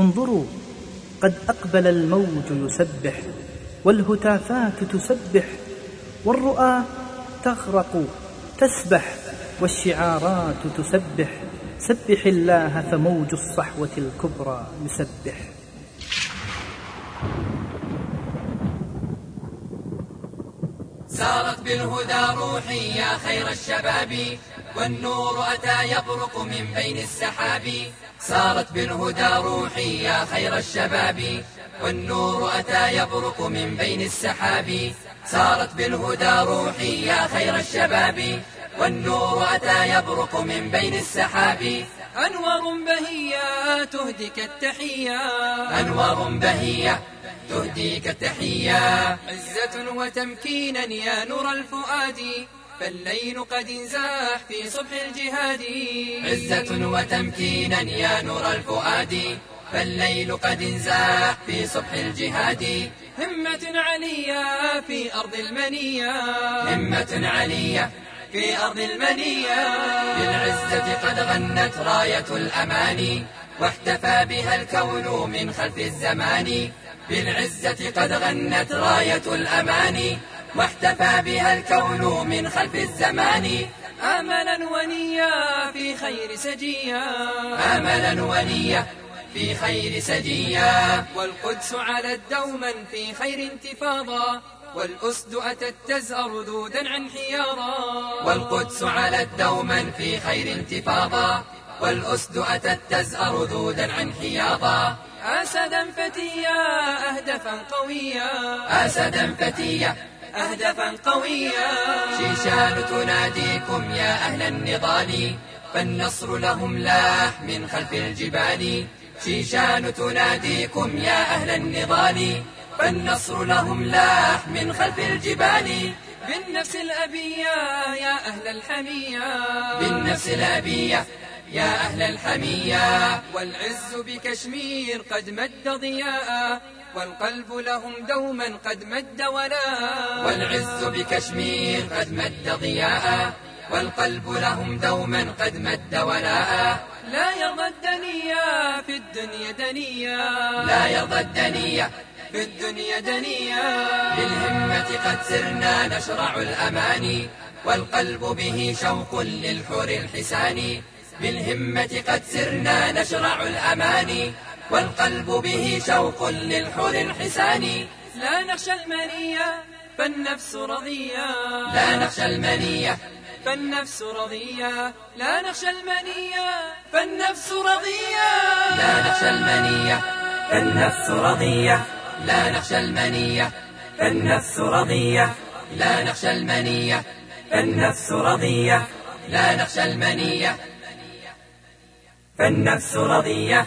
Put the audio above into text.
انظروا قد أقبل الموج يسبح والهتافات تسبح والرؤى تغرق تسبح والشعارات تسبح سبح الله فموج الصحوة الكبرى يسبح. سارت بالهدى روحي يا خير الشباب والنور أتى يبرق من بين السحاب. سارت بالهدى روحي يا خير الشباب والنور أتى يبرق من بين السحاب. سارت بالهدى روحي يا خير الشباب والنور أتى يبرق من بين السحاب. أنور بهية تهديك التحية. أنور بهية تهديك التحية عزة وتمكينا يا نور الفؤاد فالليل قد انزاح في صبح الجهاد. عزة وتمكينا يا نور الفؤاد فالليل قد انزاح في صبح الجهاد. همة عليا في أرض المنية. همة علية في أرض المنية. للعزة قد غنت راية الأمان واحتفى بها الكون من خلف الزمان. بالعزة قد غنت راية الأمان واحتفى بها الكون من خلف الزمان. آملا ونيا في خير سجيا. آملا ونيا في خير سجيا. والقدس علت دوما في خير انتفاضا. والأسد أتت تزأر ذودا عن حيارا. والقدس علت دوما في خير انتفاضا. والأسد أتت تزأر ذودا عن حياضا. أسدا فتيا أهدفا قويا. أسدا فتيا. أهدفا قويا. شيشان تناديكم يا أهل النضال فالنصر لهم لاح من خلف الجبال. شيشان تناديكم يا أهل النضال فالنصر لهم لاح من خلف الجبال. بالنفس الأبية يا أهل الحمية. بالنفس الأبية يا أهل الحمية والعز بكشمير قد مد ضياء والقلب لهم دوما قد مد ولاء. والعز بكشمير قد مد ضياء والقلب لهم دوما قد مد ولاء. لا يرضى الدنيا في الدنيا دنيا. لا يرضى الدنيا في الدنيا دنيا. بالهمة قد سرنا نشرع الأماني والقلب به شوق للحور الحسان بالهمة قد سرنا نشرع الأماني والقلب به شوق للحور الحسان لا نخشى المنية فالنفس رضية. لا نخشى المنية. فالنفس رضية. لا نخشى المنية فالنفس رضية. لا نخشى المنية. فالنفس رضية. لا نخشى المنية. فالنفس رضية. لا نخشى المنية. فالنفس رضية. لا نخشى المنية. فالنفس رضية.